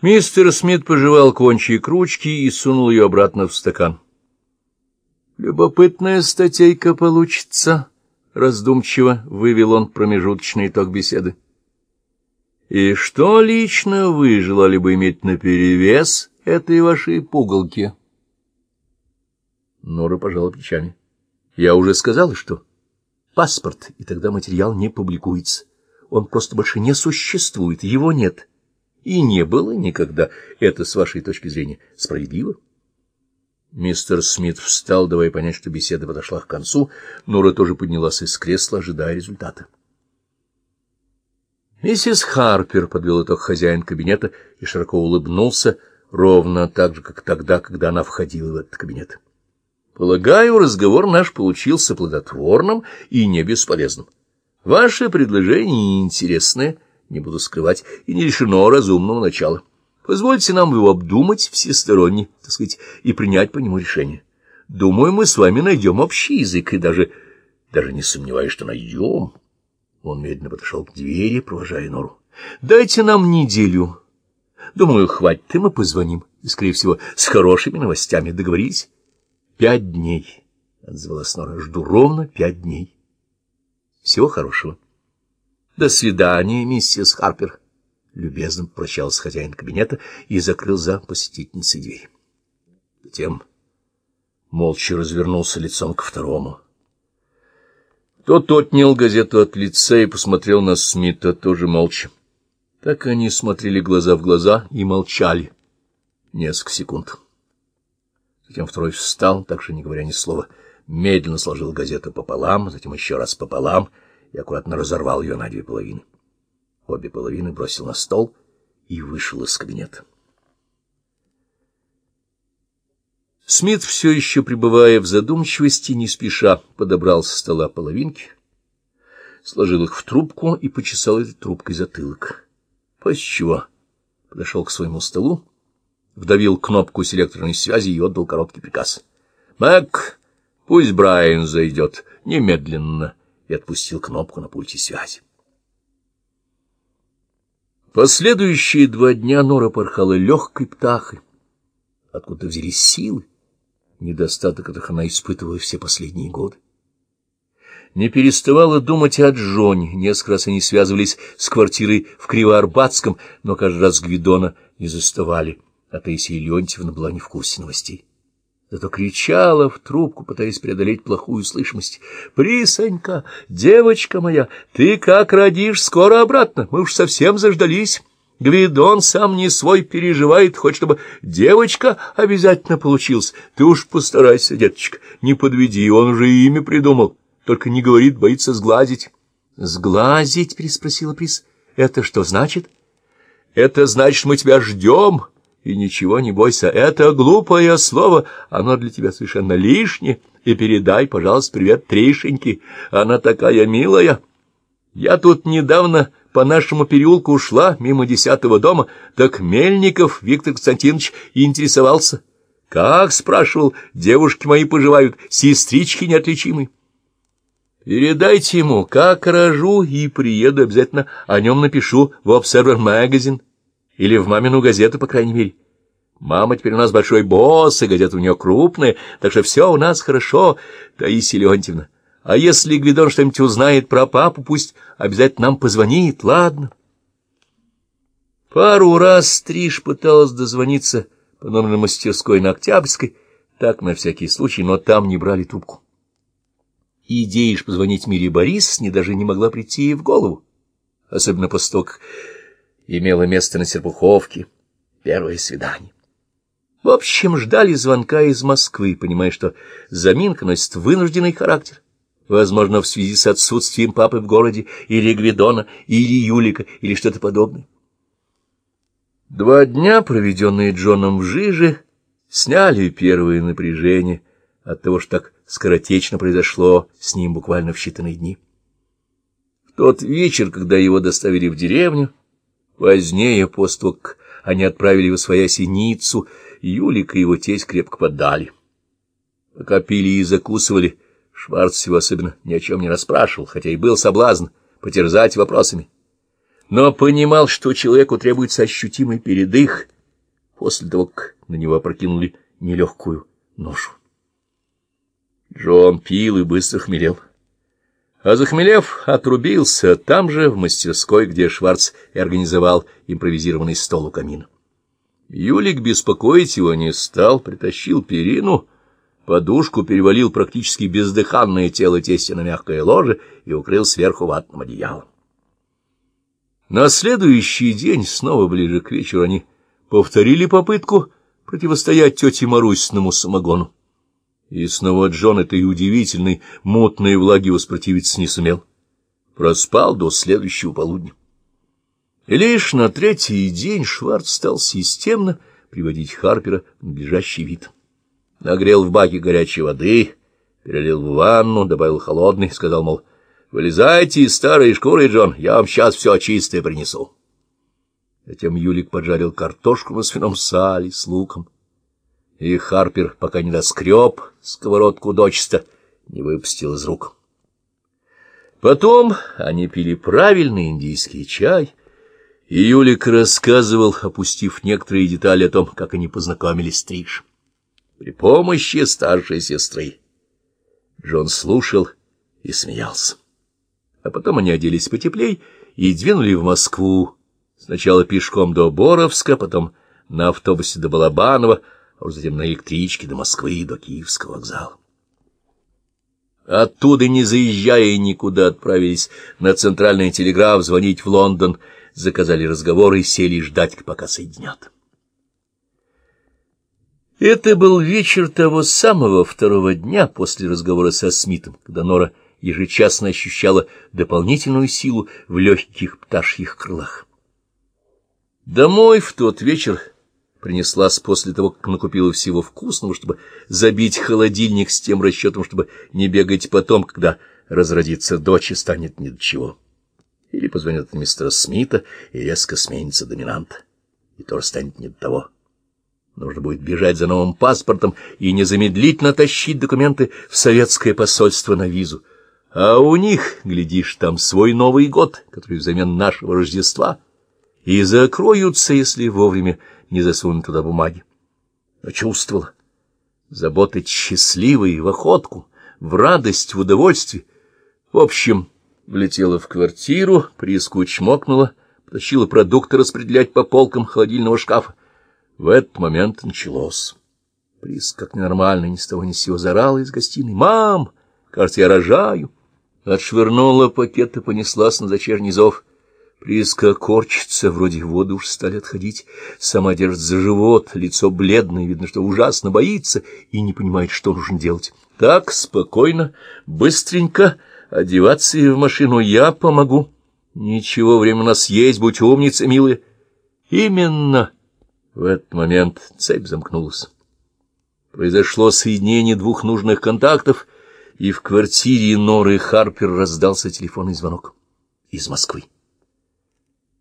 Мистер Смит пожевал кончик ручки и сунул ее обратно в стакан. «Любопытная статейка получится», — раздумчиво вывел он промежуточный итог беседы. «И что лично вы желали бы иметь наперевес этой вашей пугалки?» Нора пожала плечами. «Я уже сказала, что паспорт, и тогда материал не публикуется. Он просто больше не существует, его нет» и не было никогда. Это, с вашей точки зрения, справедливо? Мистер Смит встал, давая понять, что беседа подошла к концу. Нора тоже поднялась из кресла, ожидая результата. Миссис Харпер подвел итог хозяин кабинета и широко улыбнулся, ровно так же, как тогда, когда она входила в этот кабинет. Полагаю, разговор наш получился плодотворным и не бесполезным. Ваше предложение интересное — не буду скрывать, и не решено разумного начала. Позвольте нам его обдумать всесторонне, так сказать, и принять по нему решение. Думаю, мы с вами найдем общий язык, и даже, даже не сомневаюсь, что найдем. Он медленно подошел к двери, провожая Нору. Дайте нам неделю. Думаю, хватит, и мы позвоним. И, скорее всего, с хорошими новостями договорились. Пять дней, — отзвалась Нора. Жду ровно пять дней. Всего хорошего. До свидания, миссис Харпер. Любезно прощался хозяин кабинета и закрыл за посетительницей дверь. Затем молча развернулся лицом к второму. Тот отнял газету от лица и посмотрел на Смита, тоже молча. Так они смотрели глаза в глаза и молчали несколько секунд. Затем второй встал, так же не говоря ни слова, медленно сложил газету пополам, затем еще раз пополам — и аккуратно разорвал ее на две половины. Обе половины бросил на стол и вышел из кабинета. Смит, все еще пребывая в задумчивости, не спеша подобрал со стола половинки, сложил их в трубку и почесал этой трубкой затылок. После чего подошел к своему столу, вдавил кнопку селекторной связи и отдал короткий приказ. — Мэг, пусть Брайан зайдет немедленно и отпустил кнопку на пульте связи. Последующие два дня Нора порхала легкой птахой. Откуда взялись силы, недостаток которых она испытывала все последние годы. Не переставала думать о Джоне. Несколько раз они связывались с квартирой в Кривоарбатском, но каждый раз Гвидона не заставали, а Таисия Леонтьевна была не в курсе новостей зато кричала в трубку, пытаясь преодолеть плохую слышимость. «Присонька, девочка моя, ты как родишь, скоро обратно, мы уж совсем заждались». Гвидон сам не свой переживает, хочет, чтобы девочка обязательно получилась. Ты уж постарайся, деточка, не подведи, он уже имя придумал, только не говорит, боится сглазить. — Сглазить? — переспросила Прис. — Это что значит? — Это значит, мы тебя ждем, и ничего не бойся, это глупое слово, оно для тебя совершенно лишнее, и передай, пожалуйста, привет Тришеньке, она такая милая. Я тут недавно по нашему переулку ушла, мимо десятого дома, так Мельников Виктор Константинович интересовался. Как, спрашивал, девушки мои поживают, сестрички неотличимы. Передайте ему, как рожу, и приеду, обязательно о нем напишу в Observer Magazine. Или в мамину газету, по крайней мере. Мама теперь у нас большой босс, и газета у нее крупная, так что все у нас хорошо, Таисия Леонтьевна. А если Гвидон что-нибудь узнает про папу, пусть обязательно нам позвонит, ладно? Пару раз Стриж пыталась дозвониться по номерной мастерской на Октябрьской, так на всякий случай, но там не брали трубку. Идея ж позвонить Мире Борис не даже не могла прийти ей в голову, особенно после того, как имело место на Серпуховке первое свидание. В общем, ждали звонка из Москвы, понимая, что заминка носит вынужденный характер. Возможно, в связи с отсутствием папы в городе, или Гвидона, или Юлика, или что-то подобное. Два дня, проведенные Джоном в Жиже, сняли первое напряжение от того, что так скоротечно произошло с ним буквально в считанные дни. В тот вечер, когда его доставили в деревню, Позднее, после того, как они отправили в своя синицу, Юлик и его тесть крепко поддали. Пока пили и закусывали, Шварц его особенно ни о чем не расспрашивал, хотя и был соблазн потерзать вопросами. но понимал, что человеку требуется ощутимый передых после того, как на него опрокинули нелегкую ношу. Джон пил и быстро хмелел. А захмелев, отрубился там же, в мастерской, где Шварц организовал импровизированный стол у камина. Юлик беспокоить его не стал, притащил перину, подушку перевалил практически бездыханное тело тестя на мягкое ложе и укрыл сверху ватным одеялом. На следующий день, снова ближе к вечеру, они повторили попытку противостоять тете Марусиному самогону. И снова Джон этой удивительной мутной влаги воспротивиться не сумел. Проспал до следующего полудня. И лишь на третий день Шварц стал системно приводить Харпера в надлежащий вид. Нагрел в баке горячей воды, перелил в ванну, добавил холодный, сказал, мол, «Вылезайте из старой шкуры, Джон, я вам сейчас все чистое принесу». Затем Юлик поджарил картошку на свином сале с луком и Харпер, пока не доскреб сковородку дочисто, не выпустил из рук. Потом они пили правильный индийский чай, и Юлик рассказывал, опустив некоторые детали о том, как они познакомились с Триш. При помощи старшей сестры. Джон слушал и смеялся. А потом они оделись потеплей и двинули в Москву. Сначала пешком до Боровска, потом на автобусе до Балабанова, а уж затем на электричке до Москвы, до Киевского вокзала. Оттуда, не заезжая никуда, отправились на центральный телеграф звонить в Лондон, заказали разговоры сели ждать, пока соединят. Это был вечер того самого второго дня после разговора со Смитом, когда Нора ежечасно ощущала дополнительную силу в легких пташьих крылах. Домой в тот вечер принеслась после того, как накупила всего вкусного, чтобы забить холодильник с тем расчетом, чтобы не бегать потом, когда разродится дочь и станет ни до чего. Или позвонят мистера Смита, и резко сменится доминант, и тоже станет не до того. Нужно будет бежать за новым паспортом и незамедлительно тащить документы в советское посольство на визу. А у них, глядишь, там свой Новый год, который взамен нашего Рождества, и закроются, если вовремя не засунуть туда бумаги. Но чувствовала. Заботать счастливой, в охотку, в радость, в удовольствие. В общем, влетела в квартиру, приску чмокнула, потащила продукты распределять по полкам холодильного шкафа. В этот момент началось. Прис, как ненормально, ни с того ни с сего зарала из гостиной. «Мам! Кажется, я рожаю!» Отшвырнула пакет и понеслась на дочерний зов. Приска корчится, вроде воды уж стали отходить, сама держит за живот, лицо бледное, видно, что ужасно боится и не понимает, что нужно делать. Так, спокойно, быстренько, одеваться и в машину я помогу. Ничего, время у нас есть, будь умница, милая. Именно в этот момент цепь замкнулась. Произошло соединение двух нужных контактов, и в квартире Норы Харпер раздался телефонный звонок из Москвы.